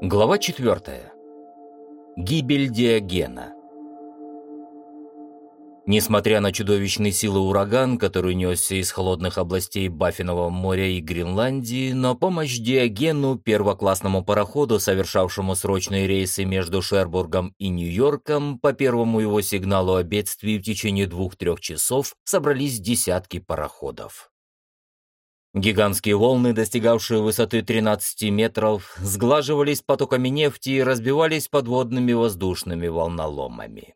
Глава 4. Гибель Диогена. Несмотря на чудовищные силы ураган, который несся из холодных областей Баффинового моря и Гренландии, но помощь Диогену, первоклассному пароходу, совершавшему срочные рейсы между Шербургом и Нью-Йорком, по первому его сигналу о бедствии в течение двух-трех часов собрались десятки пароходов. Гигантские волны, достигавшие высоты 13 метров, сглаживались потоками нефти и разбивались подводными воздушными волноломами.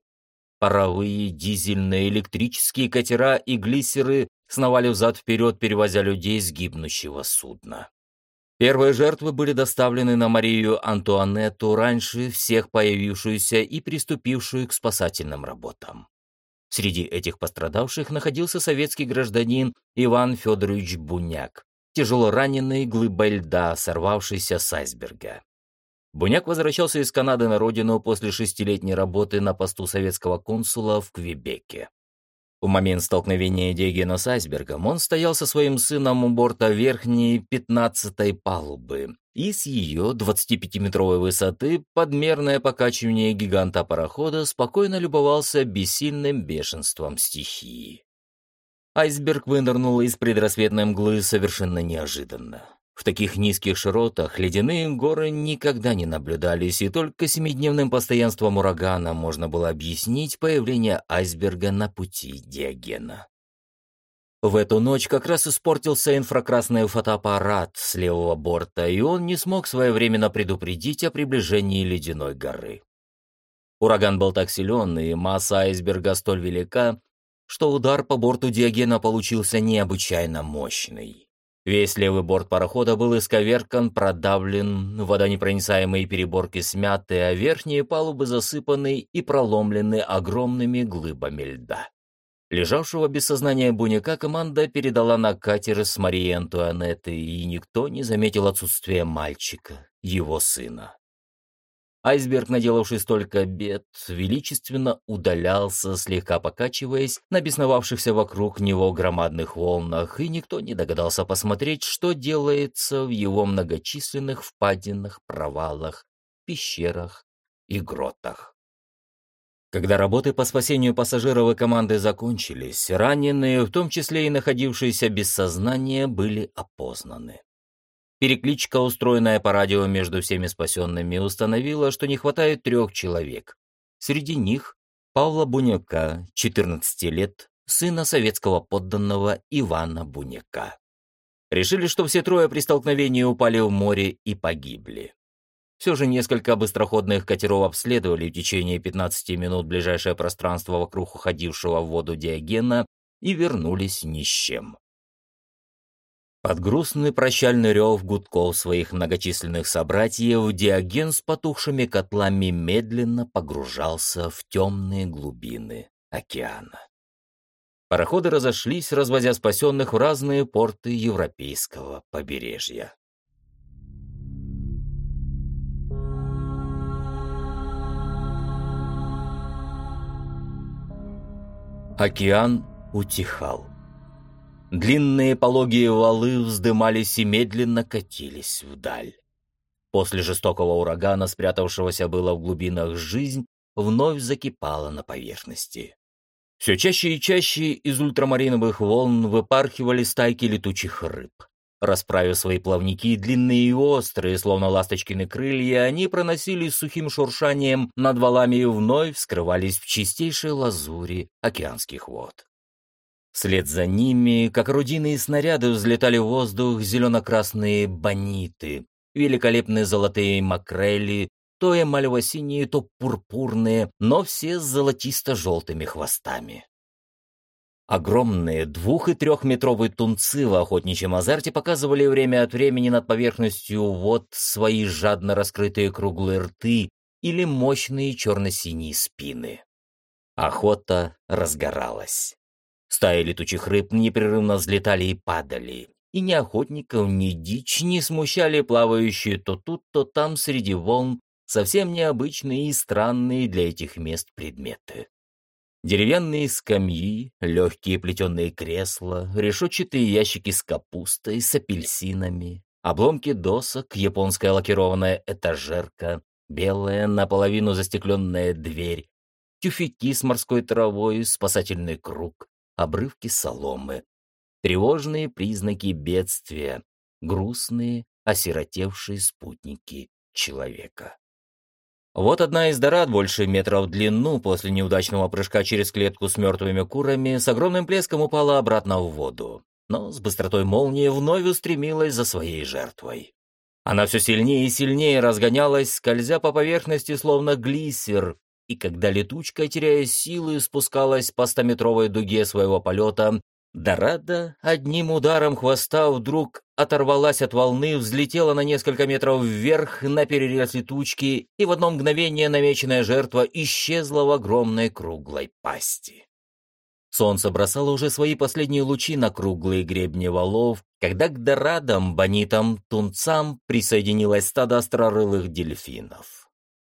Паровые, дизельные, электрические катера и глиссеры сновали взад-вперед, перевозя людей с гибнущего судна. Первые жертвы были доставлены на Марию Антуанетту раньше всех появившуюся и приступившую к спасательным работам. Среди этих пострадавших находился советский гражданин Иван Федорович Буняк, тяжело раненый глыбой льда, сорвавшийся с айсберга. Буняк возвращался из Канады на родину после шестилетней работы на посту советского консула в Квебеке. В момент столкновения Дегена с айсбергом он стоял со своим сыном у борта верхней 15-й палубы, и с ее 25-метровой высоты подмерное покачивание гиганта парохода спокойно любовался бессильным бешенством стихии. Айсберг вынырнул из предрассветной мглы совершенно неожиданно. В таких низких широтах ледяные горы никогда не наблюдались, и только семидневным постоянством урагана можно было объяснить появление айсберга на пути Диогена. В эту ночь как раз испортился инфракрасный фотоаппарат с левого борта, и он не смог своевременно предупредить о приближении ледяной горы. Ураган был так силен, и масса айсберга столь велика, что удар по борту Диогена получился необычайно мощный. Весь левый борт парохода был исковеркан, продавлен, водонепроницаемые переборки смяты, а верхние палубы засыпаны и проломлены огромными глыбами льда. Лежавшего без сознания Буняка команда передала на катер с Марией Антуанеттой, и никто не заметил отсутствия мальчика, его сына. Айсберг, наделавший столько бед, величественно удалялся, слегка покачиваясь на бесновавшихся вокруг него громадных волнах, и никто не догадался посмотреть, что делается в его многочисленных впадинах, провалах, пещерах и гротах. Когда работы по спасению пассажиров и команды закончились, раненые, в том числе и находившиеся без сознания, были опознаны. Перекличка, устроенная по радио между всеми спасенными, установила, что не хватает трех человек. Среди них Павла Буняка, 14 лет, сына советского подданного Ивана Буняка. Решили, что все трое при столкновении упали в море и погибли. Все же несколько быстроходных катеров обследовали в течение 15 минут ближайшее пространство вокруг уходившего в воду Диогена и вернулись ни с чем. Под грустный прощальный рев гудков своих многочисленных собратьев Диоген с потухшими котлами медленно погружался в темные глубины океана. Пароходы разошлись, развозя спасенных в разные порты европейского побережья. Океан утихал. Длинные пологие валы вздымались и медленно катились вдаль. После жестокого урагана, спрятавшегося было в глубинах жизнь, вновь закипала на поверхности. Все чаще и чаще из ультрамариновых волн выпархивали стайки летучих рыб. Расправив свои плавники, длинные и острые, словно ласточкины крылья, они проносились сухим шуршанием над валами и вновь вскрывались в чистейшей лазури океанских вод. Вслед за ними, как орудийные снаряды, взлетали в воздух зелено-красные бониты, великолепные золотые макрели, то эмалево-синие, то пурпурные, но все с золотисто-желтыми хвостами. Огромные двух- и трехметровые тунцы в охотничьем азарте показывали время от времени над поверхностью вод свои жадно раскрытые круглые рты или мощные черно-синие спины. Охота разгоралась. Стаи летучих рыб непрерывно взлетали и падали, и ни охотников, ни дичь не смущали плавающие то тут, то там среди волн совсем необычные и странные для этих мест предметы. Деревянные скамьи, легкие плетеные кресла, решетчатые ящики с капустой, с апельсинами, обломки досок, японская лакированная этажерка, белая наполовину застекленная дверь, тюфяки с морской травой, спасательный круг, обрывки соломы, тревожные признаки бедствия, грустные, осиротевшие спутники человека. Вот одна из дорад больше метра в длину после неудачного прыжка через клетку с мертвыми курами с огромным плеском упала обратно в воду, но с быстротой молнии вновь устремилась за своей жертвой. Она все сильнее и сильнее разгонялась, скользя по поверхности, словно глиссер, и когда летучка, теряя силы, спускалась по стометровой дуге своего полета, Дорада одним ударом хвоста вдруг оторвалась от волны, взлетела на несколько метров вверх на перерез летучки, и в одно мгновение намеченная жертва исчезла в огромной круглой пасти. Солнце бросало уже свои последние лучи на круглые гребни валов, когда к дорадам, бонитам, тунцам присоединилось стадо острорылых дельфинов.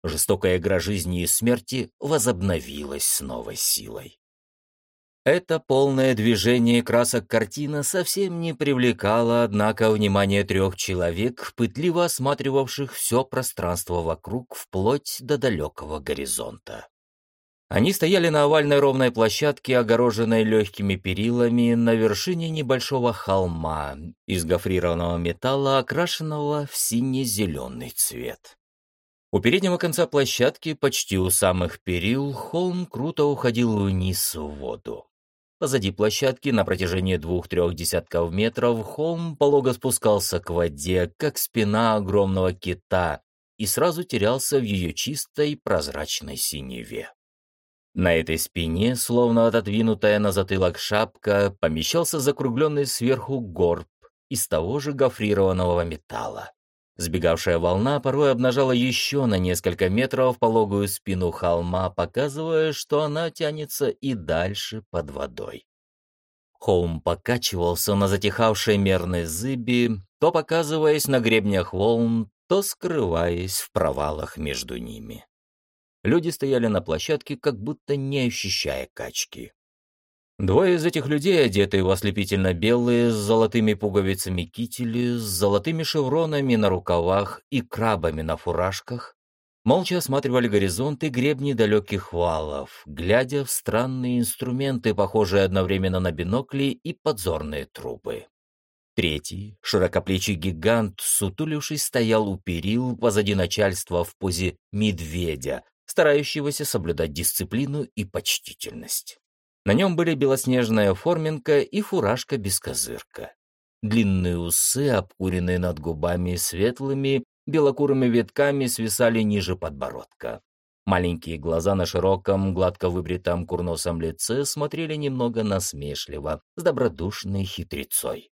Жестокая игра жизни и смерти возобновилась с новой силой. Это полное движение красок картина совсем не привлекало, однако, внимание трех человек, пытливо осматривавших все пространство вокруг вплоть до далекого горизонта. Они стояли на овальной ровной площадке, огороженной легкими перилами, на вершине небольшого холма из гофрированного металла, окрашенного в сине-зеленый цвет. У переднего конца площадки, почти у самых перил, холм круто уходил вниз в воду. Позади площадки на протяжении двух-трех десятков метров холм полого спускался к воде, как спина огромного кита, и сразу терялся в ее чистой прозрачной синеве. На этой спине, словно отодвинутая на затылок шапка, помещался закругленный сверху горб из того же гофрированного металла. Сбегавшая волна порой обнажала еще на несколько метров пологую спину холма, показывая, что она тянется и дальше под водой. Холм покачивался на затихавшей мерной зыби, то показываясь на гребнях волн, то скрываясь в провалах между ними. Люди стояли на площадке, как будто не ощущая качки. Двое из этих людей, одетые в ослепительно белые, с золотыми пуговицами кители, с золотыми шевронами на рукавах и крабами на фуражках, молча осматривали горизонт и гребни далеких валов, глядя в странные инструменты, похожие одновременно на бинокли и подзорные трубы. Третий, широкоплечий гигант, сутулившись, стоял у перил позади начальства в позе медведя, старающегося соблюдать дисциплину и почтительность. На нем были белоснежная форменка и фуражка-бескозырка. Длинные усы, обкуренные над губами светлыми, белокурыми ветками свисали ниже подбородка. Маленькие глаза на широком, гладко выбритом курносом лице смотрели немного насмешливо, с добродушной хитрецой.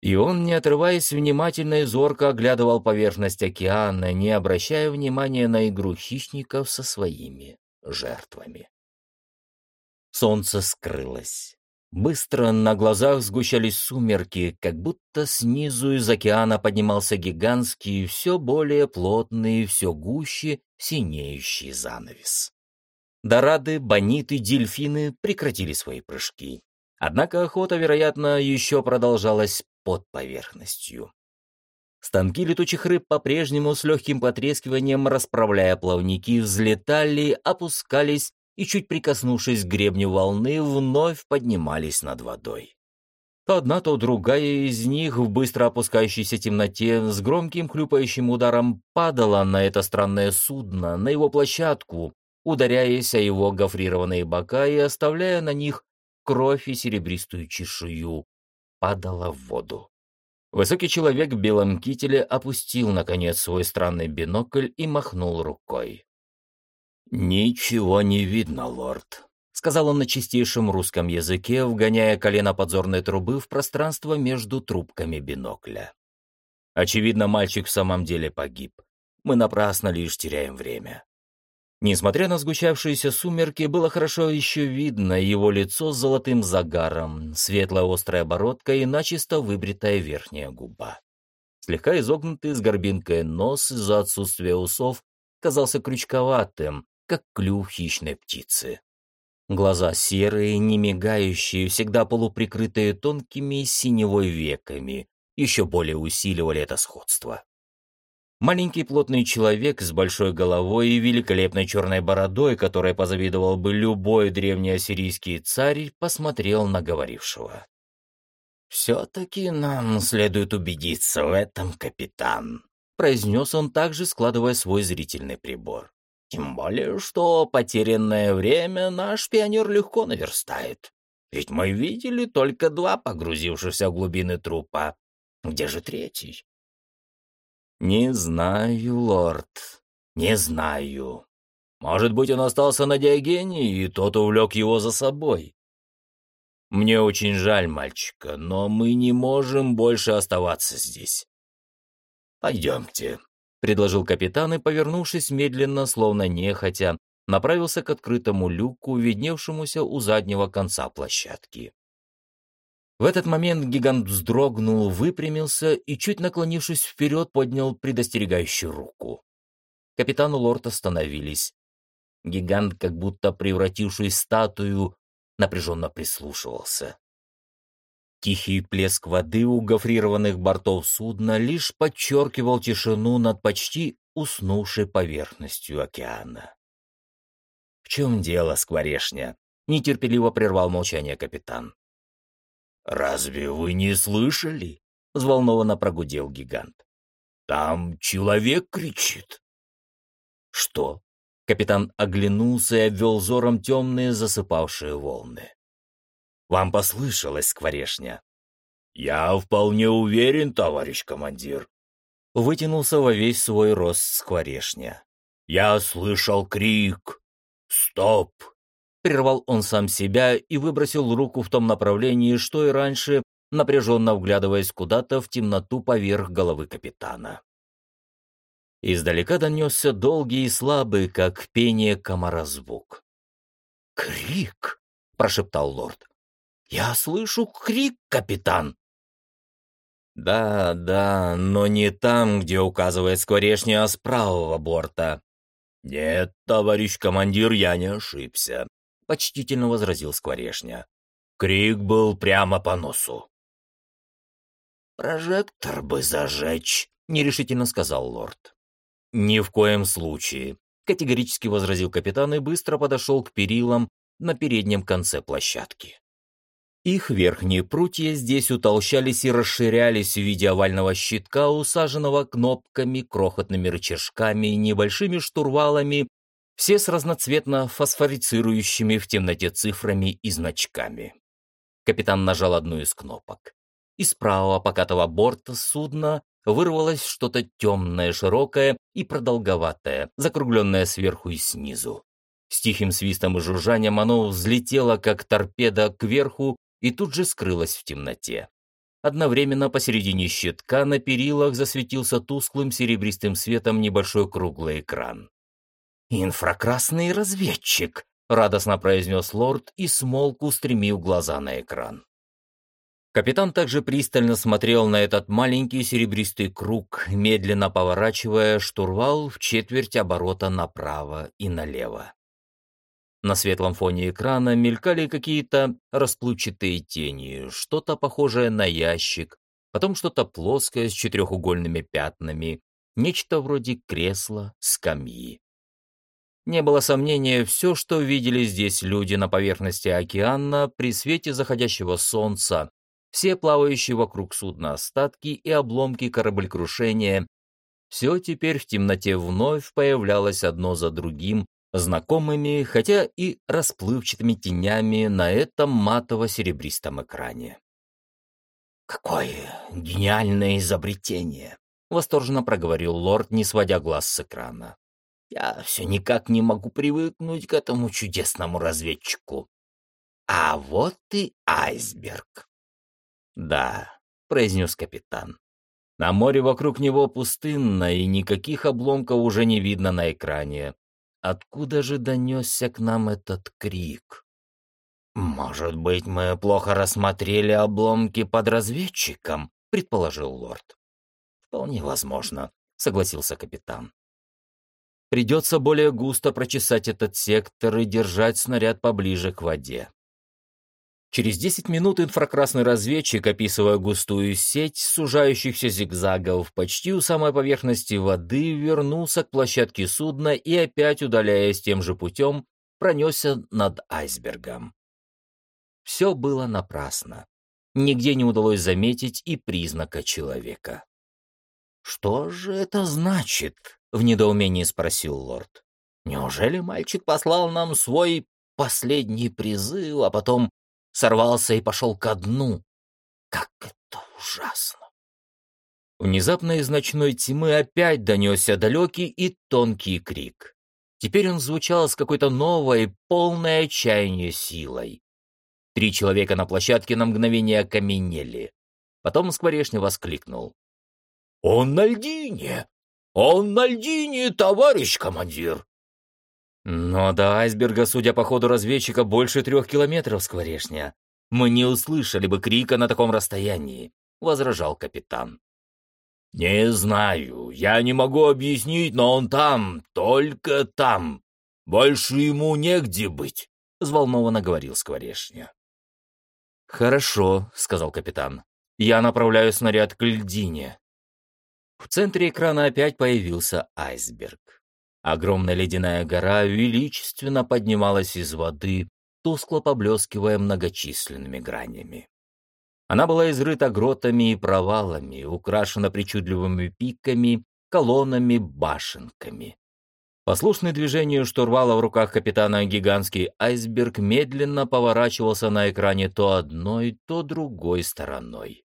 И он, не отрываясь, внимательно и зорко оглядывал поверхность океана, не обращая внимания на игру хищников со своими жертвами. Солнце скрылось. Быстро на глазах сгущались сумерки, как будто снизу из океана поднимался гигантский, все более плотный, все гуще синеющий занавес. Дорады, бониты, дельфины прекратили свои прыжки. Однако охота, вероятно, еще продолжалась под поверхностью. Станки летучих рыб по-прежнему с легким потрескиванием, расправляя плавники, взлетали, опускались и, чуть прикоснувшись к гребню волны, вновь поднимались над водой. То одна, то другая из них в быстро опускающейся темноте с громким хлюпающим ударом падала на это странное судно, на его площадку, ударяясь о его гофрированные бока и оставляя на них кровь и серебристую чешую, падала в воду. Высокий человек в белом кителе опустил, наконец, свой странный бинокль и махнул рукой. «Ничего не видно, лорд», — сказал он на чистейшем русском языке, вгоняя колено подзорной трубы в пространство между трубками бинокля. «Очевидно, мальчик в самом деле погиб. Мы напрасно лишь теряем время». Несмотря на сгущавшиеся сумерки, было хорошо еще видно его лицо с золотым загаром, светлая острая бородка и начисто выбритая верхняя губа. Слегка изогнутый с горбинкой нос из-за отсутствия усов казался крючковатым, как клюв хищной птицы. Глаза серые, не мигающие, всегда полуприкрытые тонкими синевой веками, еще более усиливали это сходство. Маленький плотный человек с большой головой и великолепной черной бородой, которой позавидовал бы любой древнеассирийский царь, посмотрел на говорившего. «Все-таки нам следует убедиться в этом, капитан», — произнес он также, складывая свой зрительный прибор. «Тем более, что потерянное время наш пионер легко наверстает. Ведь мы видели только два погрузившихся в глубины трупа. Где же третий?» «Не знаю, лорд, не знаю. Может быть, он остался на Диогене, и тот увлек его за собой. Мне очень жаль мальчика, но мы не можем больше оставаться здесь. Пойдемте, — предложил капитан и, повернувшись медленно, словно нехотя, направился к открытому люку, видневшемуся у заднего конца площадки. В этот момент гигант вздрогнул, выпрямился и, чуть наклонившись вперед, поднял предостерегающую руку. Капитан и лорд остановились. Гигант, как будто превратившись в статую, напряженно прислушивался. Тихий плеск воды у гофрированных бортов судна лишь подчеркивал тишину над почти уснувшей поверхностью океана. «В чем дело, скворешня?» — нетерпеливо прервал молчание капитан. «Разве вы не слышали?» — взволнованно прогудел гигант. «Там человек кричит». «Что?» — капитан оглянулся и обвел взором темные засыпавшие волны. «Вам послышалось, скворешня?» «Я вполне уверен, товарищ командир», — вытянулся во весь свой рост скворешня. «Я слышал крик. Стоп!» Прервал он сам себя и выбросил руку в том направлении, что и раньше, напряженно вглядываясь куда-то в темноту поверх головы капитана. Издалека донесся долгий и слабый, как пение комара звук. «Крик!» — прошептал лорд. «Я слышу крик, капитан!» «Да, да, но не там, где указывает скворечня а с правого борта». «Нет, товарищ командир, я не ошибся. — почтительно возразил Скворешня. Крик был прямо по носу. «Прожектор бы зажечь», — нерешительно сказал лорд. «Ни в коем случае», — категорически возразил капитан и быстро подошел к перилам на переднем конце площадки. Их верхние прутья здесь утолщались и расширялись в виде овального щитка, усаженного кнопками, крохотными рычажками и небольшими штурвалами все с разноцветно фосфорицирующими в темноте цифрами и значками. Капитан нажал одну из кнопок. Из правого покатого борта судна вырвалось что-то темное, широкое и продолговатое, закругленное сверху и снизу. С тихим свистом и жужжанием оно взлетело, как торпеда, кверху и тут же скрылось в темноте. Одновременно посередине щитка на перилах засветился тусклым серебристым светом небольшой круглый экран. «Инфракрасный разведчик», — радостно произнес лорд и смолк, устремив глаза на экран. Капитан также пристально смотрел на этот маленький серебристый круг, медленно поворачивая штурвал в четверть оборота направо и налево. На светлом фоне экрана мелькали какие-то расплывчатые тени, что-то похожее на ящик, потом что-то плоское с четырехугольными пятнами, нечто вроде кресла, скамьи. Не было сомнения, все, что видели здесь люди на поверхности океана при свете заходящего солнца, все плавающие вокруг судна остатки и обломки кораблекрушения, все теперь в темноте вновь появлялось одно за другим, знакомыми, хотя и расплывчатыми тенями на этом матово-серебристом экране. «Какое гениальное изобретение!» — восторженно проговорил лорд, не сводя глаз с экрана. Я все никак не могу привыкнуть к этому чудесному разведчику. А вот и айсберг. Да, произнес капитан. На море вокруг него пустынно, и никаких обломков уже не видно на экране. Откуда же донесся к нам этот крик? «Может быть, мы плохо рассмотрели обломки под разведчиком?» — предположил лорд. «Вполне возможно», — согласился капитан. Придется более густо прочесать этот сектор и держать снаряд поближе к воде. Через 10 минут инфракрасный разведчик, описывая густую сеть сужающихся зигзагов почти у самой поверхности воды, вернулся к площадке судна и опять, удаляясь тем же путем, пронесся над айсбергом. Все было напрасно. Нигде не удалось заметить и признака человека. «Что же это значит?» — в недоумении спросил лорд. «Неужели мальчик послал нам свой последний призыв, а потом сорвался и пошел ко дну. Как это ужасно! Внезапно из ночной тьмы опять донесся далекий и тонкий крик. Теперь он звучал с какой-то новой, полной отчаяния силой. Три человека на площадке на мгновение окаменели. Потом Скворечный воскликнул. «Он на льдине! Он на льдине, товарищ командир!» Но до айсберга, судя по ходу разведчика, больше трех километров скворечня. Мы не услышали бы крика на таком расстоянии, — возражал капитан. «Не знаю, я не могу объяснить, но он там, только там. Больше ему негде быть», — взволнованно говорил Скворечня. «Хорошо», — сказал капитан. «Я направляю снаряд к льдине». В центре экрана опять появился айсберг. Огромная ледяная гора величественно поднималась из воды, тускло поблескивая многочисленными гранями. Она была изрыта гротами и провалами, украшена причудливыми пиками, колоннами, башенками. Послушный движению штурвала в руках капитана гигантский айсберг медленно поворачивался на экране то одной, то другой стороной.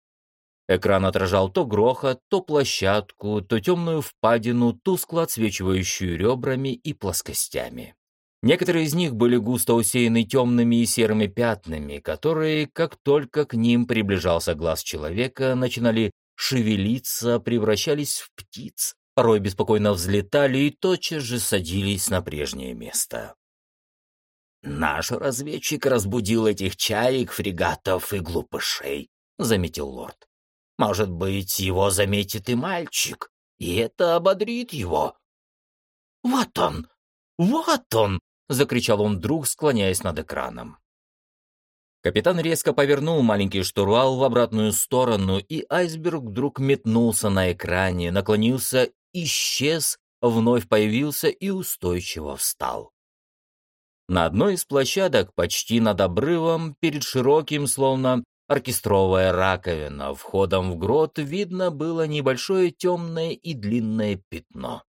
Экран отражал то грохот, то площадку, то темную впадину, тускло отсвечивающую ребрами и плоскостями. Некоторые из них были густо усеяны темными и серыми пятнами, которые, как только к ним приближался глаз человека, начинали шевелиться, превращались в птиц, порой беспокойно взлетали и тотчас же садились на прежнее место. «Наш разведчик разбудил этих чаек, фрегатов и глупышей», — заметил лорд. Может быть, его заметит и мальчик, и это ободрит его. «Вот он! Вот он!» — закричал он вдруг, склоняясь над экраном. Капитан резко повернул маленький штурвал в обратную сторону, и айсберг вдруг метнулся на экране, наклонился, исчез, вновь появился и устойчиво встал. На одной из площадок, почти над обрывом, перед широким, словно оркестровая раковина, входом в грот видно было небольшое темное и длинное пятно.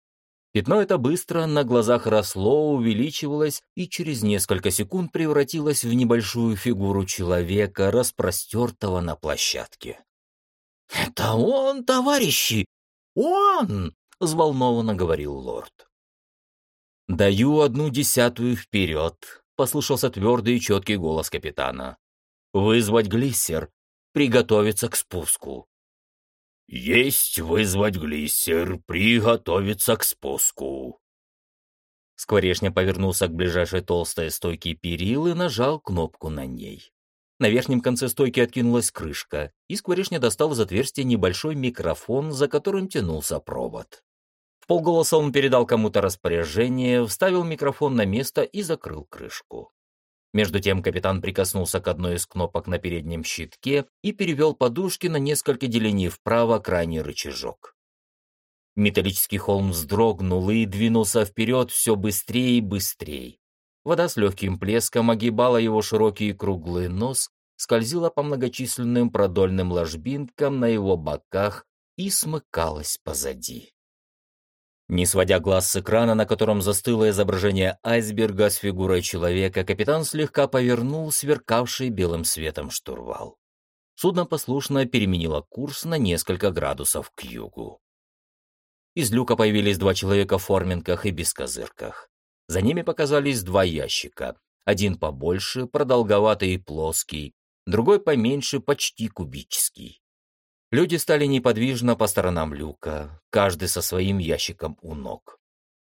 Пятно это быстро на глазах росло, увеличивалось и через несколько секунд превратилось в небольшую фигуру человека, распростертого на площадке. «Это он, товарищи! Он!» — взволнованно говорил лорд. «Даю одну десятую вперед», — послышался твердый и четкий голос капитана. Вызвать глиссер. Приготовиться к спуску. Есть вызвать глиссер. Приготовиться к спуску. Скворечня повернулся к ближайшей толстой стойке перил и нажал кнопку на ней. На верхнем конце стойки откинулась крышка, и Скворечня достал из отверстия небольшой микрофон, за которым тянулся провод. В полголоса он передал кому-то распоряжение, вставил микрофон на место и закрыл крышку. Между тем капитан прикоснулся к одной из кнопок на переднем щитке и перевел подушки на несколько делений вправо крайний рычажок. Металлический холм вздрогнул и двинулся вперед все быстрее и быстрее. Вода с легким плеском огибала его широкий круглый нос, скользила по многочисленным продольным ложбинкам на его боках и смыкалась позади. Не сводя глаз с экрана, на котором застыло изображение айсберга с фигурой человека, капитан слегка повернул сверкавший белым светом штурвал. Судно послушно переменило курс на несколько градусов к югу. Из люка появились два человека в форменках и бескозырках. За ними показались два ящика. Один побольше, продолговатый и плоский, другой поменьше, почти кубический. Люди стали неподвижно по сторонам люка, каждый со своим ящиком у ног.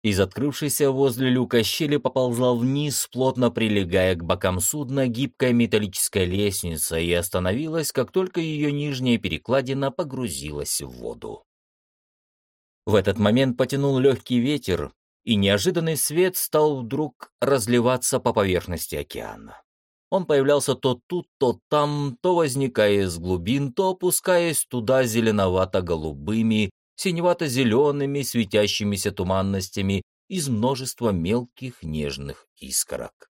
Из открывшейся возле люка щели поползла вниз, плотно прилегая к бокам судна, гибкая металлическая лестница и остановилась, как только ее нижняя перекладина погрузилась в воду. В этот момент потянул легкий ветер, и неожиданный свет стал вдруг разливаться по поверхности океана. Он появлялся то тут, то там, то возникая из глубин, то опускаясь туда зеленовато-голубыми, синевато-зелеными светящимися туманностями из множества мелких нежных искорок.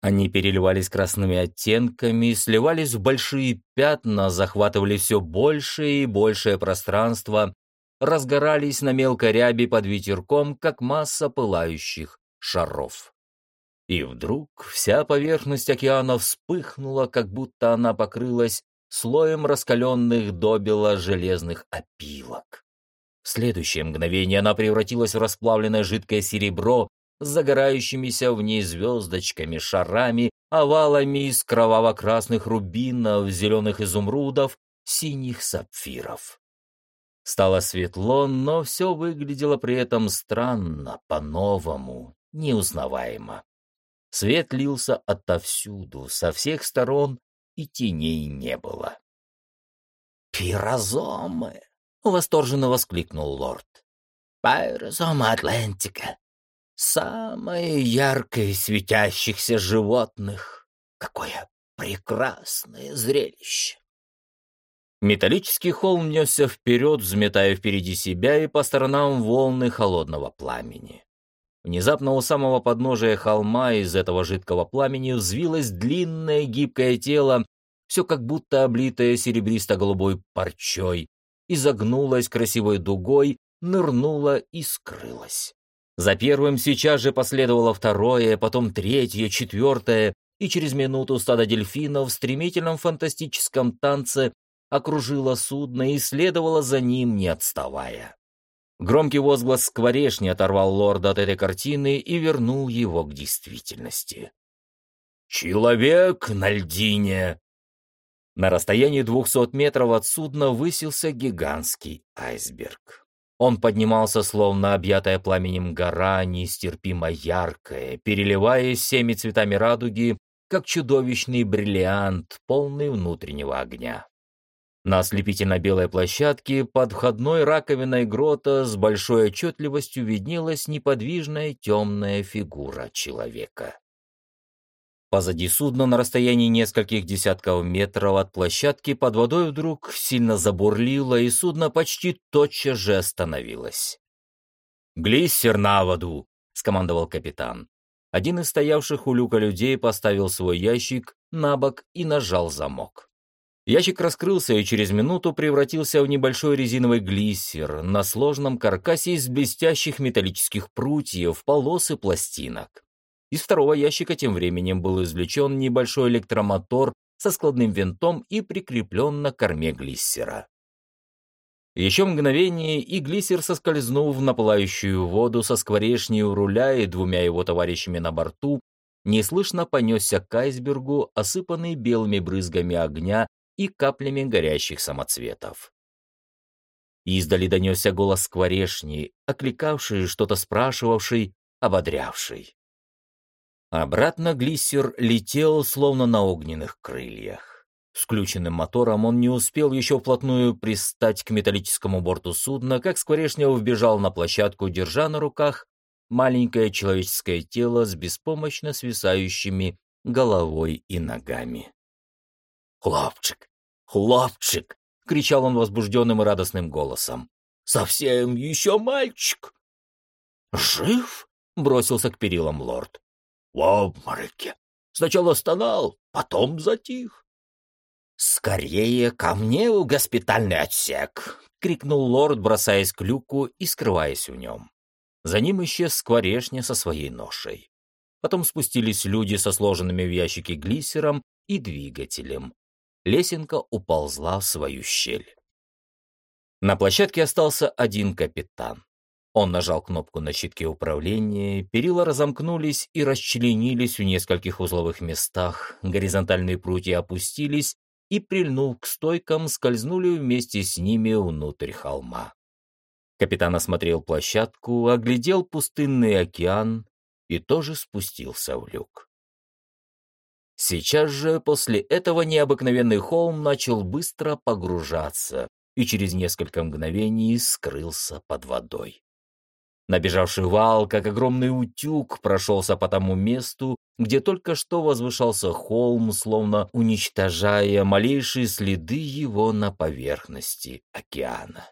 Они переливались красными оттенками, сливались в большие пятна, захватывали все большее и большее пространство, разгорались на мелкой ряби под ветерком, как масса пылающих шаров. И вдруг вся поверхность океана вспыхнула, как будто она покрылась слоем раскаленных добела железных опилок. В следующее мгновение она превратилась в расплавленное жидкое серебро с загорающимися в ней звездочками, шарами, овалами из кроваво-красных рубинов, зеленых изумрудов, синих сапфиров. Стало светло, но все выглядело при этом странно, по-новому, неузнаваемо. Свет лился отовсюду, со всех сторон, и теней не было. «Пирозомы!» — восторженно воскликнул лорд. «Пирозомы Атлантика! Самое яркое светящихся животных! Какое прекрасное зрелище!» Металлический холм несся вперед, взметая впереди себя и по сторонам волны холодного пламени. Внезапно у самого подножия холма из этого жидкого пламени взвилось длинное гибкое тело, все как будто облитое серебристо-голубой парчой, изогнулось красивой дугой, нырнуло и скрылось. За первым сейчас же последовало второе, потом третье, четвертое, и через минуту стадо дельфинов в стремительном фантастическом танце окружила судно и следовала за ним, не отставая. Громкий возглас скворешни оторвал лорда от этой картины и вернул его к действительности. «Человек на льдине!» На расстоянии двухсот метров от судна высился гигантский айсберг. Он поднимался, словно объятая пламенем гора, нестерпимо яркая, переливаясь всеми цветами радуги, как чудовищный бриллиант, полный внутреннего огня. На ослепительно-белой площадке под входной раковиной грота с большой отчетливостью виднелась неподвижная темная фигура человека. Позади судна на расстоянии нескольких десятков метров от площадки под водой вдруг сильно забурлило, и судно почти тотчас же остановилось. «Глиссер на воду!» — скомандовал капитан. Один из стоявших у люка людей поставил свой ящик на бок и нажал замок. Ящик раскрылся и через минуту превратился в небольшой резиновый глиссер на сложном каркасе из блестящих металлических прутьев, полос и пластинок. Из второго ящика тем временем был извлечен небольшой электромотор со складным винтом и прикреплен на корме глиссера. Еще мгновение, и глиссер, соскользнув на пылающую воду со скворечней у руля и двумя его товарищами на борту, неслышно понесся к айсбергу, осыпанный белыми брызгами огня и каплями горящих самоцветов. Издали донесся голос скворешни, окликавший, что-то спрашивавший, ободрявший. Обратно глиссер летел, словно на огненных крыльях. С включенным мотором он не успел еще вплотную пристать к металлическому борту судна, как Скворечнев вбежал на площадку, держа на руках маленькое человеческое тело с беспомощно свисающими головой и ногами. «Хлопчик! Хлопчик!» — кричал он возбужденным и радостным голосом. «Совсем еще мальчик!» «Жив?» — бросился к перилам лорд. «В обмороке. Сначала стонал, потом затих». «Скорее ко мне в госпитальный отсек!» — крикнул лорд, бросаясь к люку и скрываясь в нем. За ним исчез скворешня со своей ношей. Потом спустились люди со сложенными в ящике глиссером и двигателем лесенка уползла в свою щель. На площадке остался один капитан. Он нажал кнопку на щитке управления, перила разомкнулись и расчленились в нескольких узловых местах, горизонтальные прутья опустились и, прильнув к стойкам, скользнули вместе с ними внутрь холма. Капитан осмотрел площадку, оглядел пустынный океан и тоже спустился в люк. Сейчас же после этого необыкновенный холм начал быстро погружаться и через несколько мгновений скрылся под водой. Набежавший вал, как огромный утюг, прошелся по тому месту, где только что возвышался холм, словно уничтожая малейшие следы его на поверхности океана.